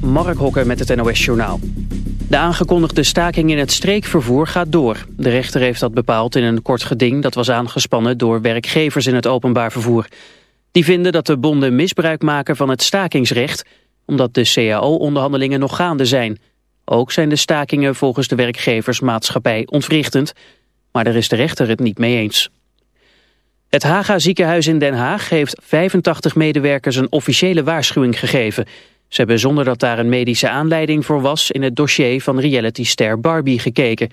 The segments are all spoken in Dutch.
Mark Hokker met het NOS Journaal. De aangekondigde staking in het streekvervoer gaat door. De rechter heeft dat bepaald in een kort geding dat was aangespannen door werkgevers in het openbaar vervoer. Die vinden dat de bonden misbruik maken van het stakingsrecht, omdat de CAO-onderhandelingen nog gaande zijn. Ook zijn de stakingen volgens de werkgeversmaatschappij ontwrichtend, maar daar is de rechter het niet mee eens. Het Haga ziekenhuis in Den Haag heeft 85 medewerkers een officiële waarschuwing gegeven. Ze hebben zonder dat daar een medische aanleiding voor was in het dossier van realityster Barbie gekeken.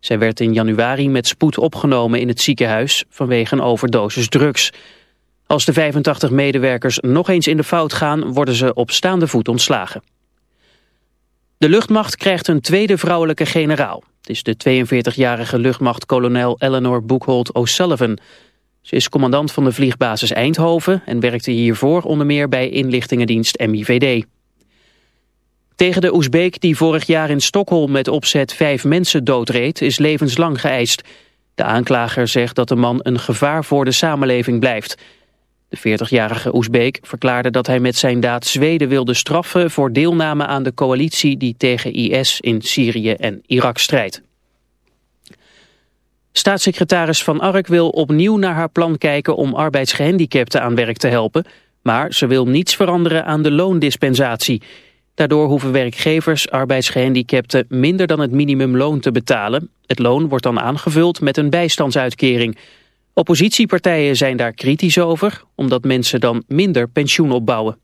Zij werd in januari met spoed opgenomen in het ziekenhuis vanwege een overdosis drugs. Als de 85 medewerkers nog eens in de fout gaan, worden ze op staande voet ontslagen. De luchtmacht krijgt een tweede vrouwelijke generaal. Het is de 42-jarige luchtmachtkolonel Eleanor Boekholt O'Sullivan... Ze is commandant van de vliegbasis Eindhoven en werkte hiervoor onder meer bij inlichtingendienst MIVD. Tegen de Oezbeek die vorig jaar in Stockholm met opzet vijf mensen doodreed is levenslang geëist. De aanklager zegt dat de man een gevaar voor de samenleving blijft. De 40-jarige Oezbeek verklaarde dat hij met zijn daad Zweden wilde straffen voor deelname aan de coalitie die tegen IS in Syrië en Irak strijdt. Staatssecretaris Van Ark wil opnieuw naar haar plan kijken om arbeidsgehandicapten aan werk te helpen, maar ze wil niets veranderen aan de loondispensatie. Daardoor hoeven werkgevers arbeidsgehandicapten minder dan het minimumloon te betalen. Het loon wordt dan aangevuld met een bijstandsuitkering. Oppositiepartijen zijn daar kritisch over, omdat mensen dan minder pensioen opbouwen.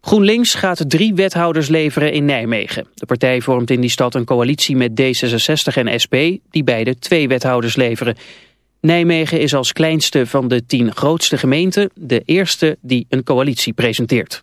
GroenLinks gaat drie wethouders leveren in Nijmegen. De partij vormt in die stad een coalitie met D66 en SP, die beide twee wethouders leveren. Nijmegen is als kleinste van de tien grootste gemeenten de eerste die een coalitie presenteert.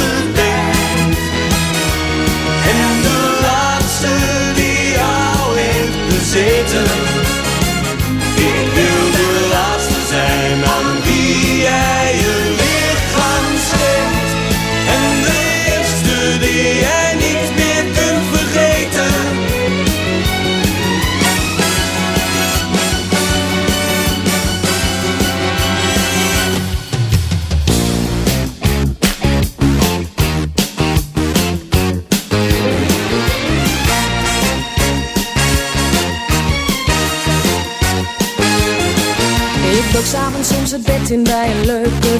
Ik wil de laatste zijn aan wie jij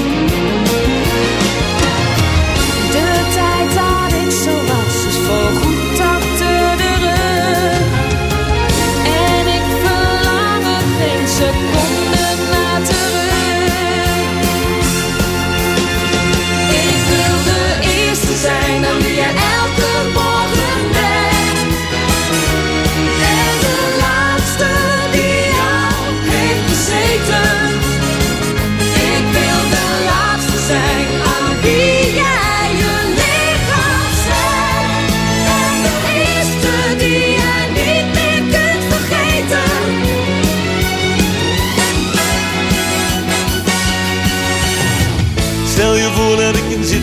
De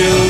still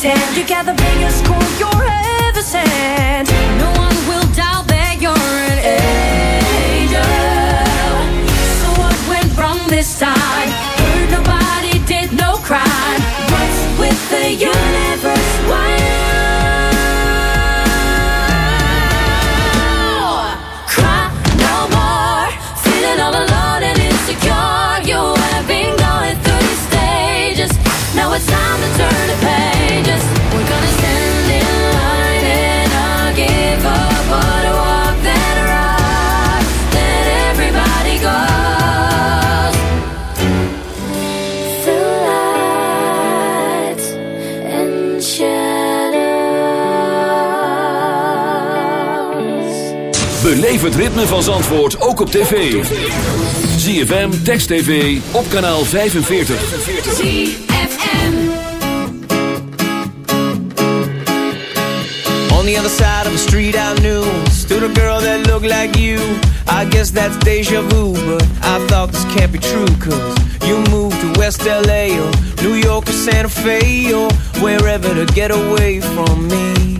ten, you got the biggest score you're ever sent. Ritme van Zandvoort ook op tv. ZFM, Text TV, op kanaal 45. ZFM. On the other side of the street I knew Stood a girl that looked like you I guess that's deja vu But I thought this can't be true Cause you moved to West LA Or New York or Santa Fe Or wherever to get away from me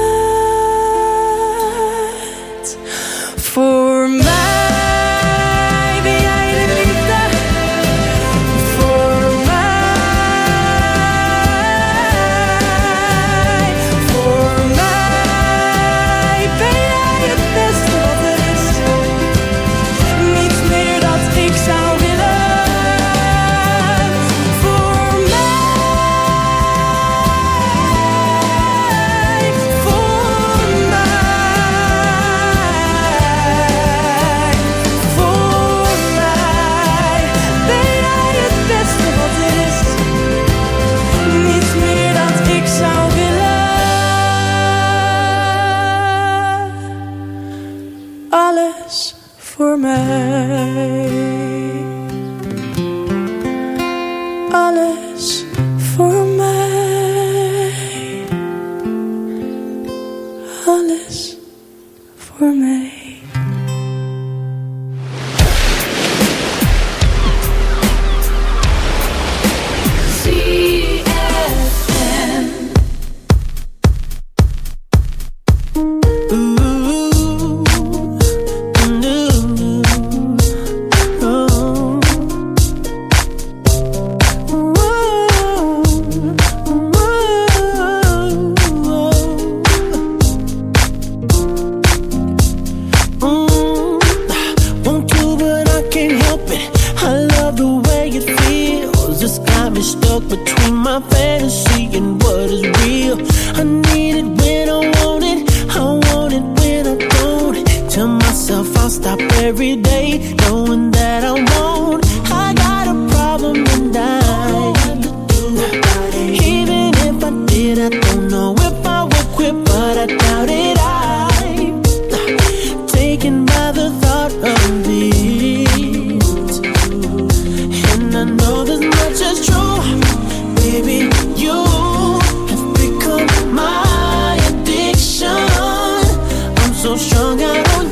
정해놓은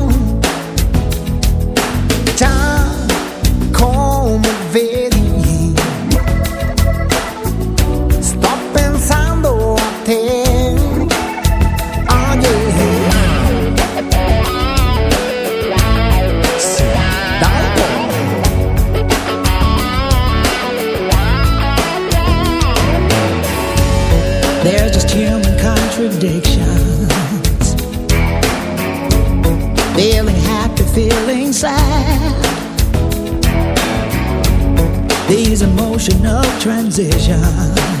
contradictions. Feeling happy, feeling sad. These emotional transitions.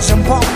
想跑。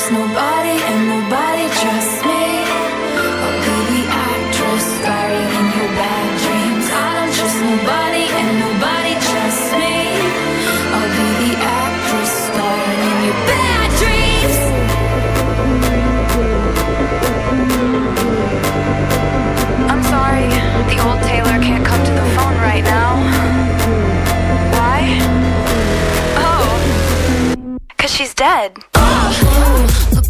Trust nobody, and nobody trusts me. Oh, Starring in your bad dreams. I don't trust nobody, and nobody trusts me. Oh, Starring in your bad dreams. I'm sorry, the old can't come to the phone right now. Why? Oh, cause she's dead.